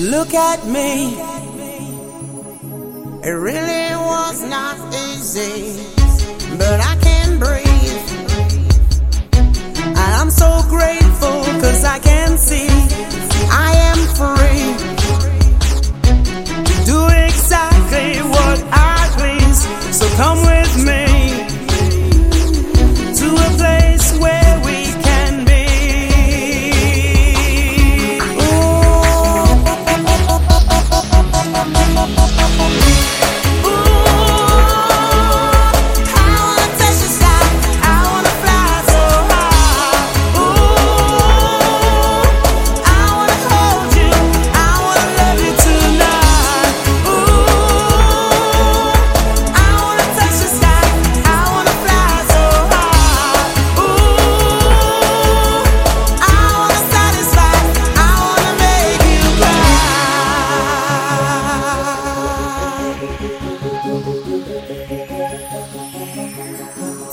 Look at me. It really was not easy, but I can breathe. I'm so grateful cause I can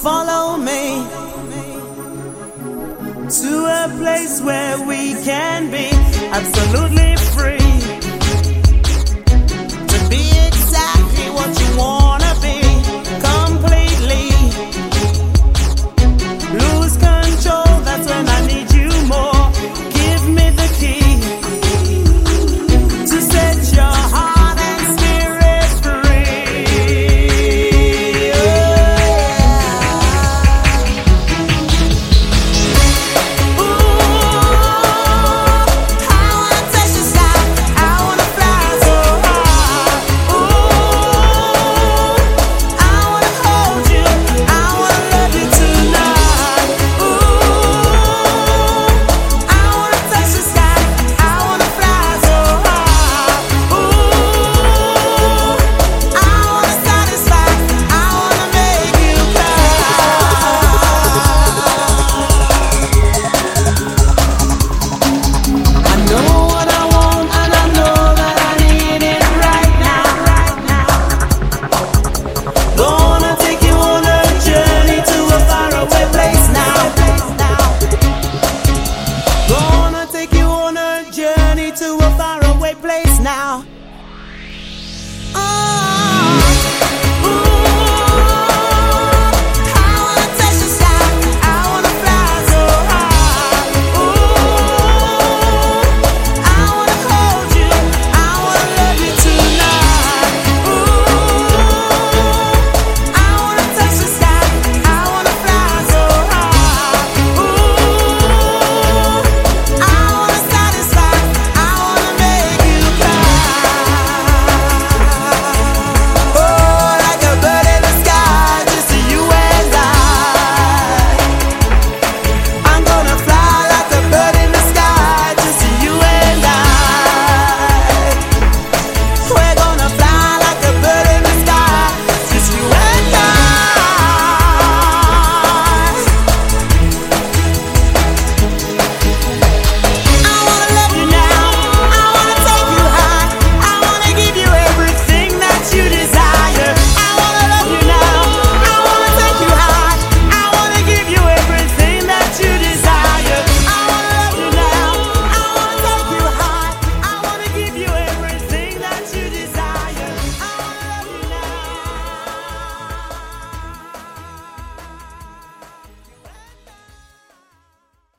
Follow me to a place where we can be absolutely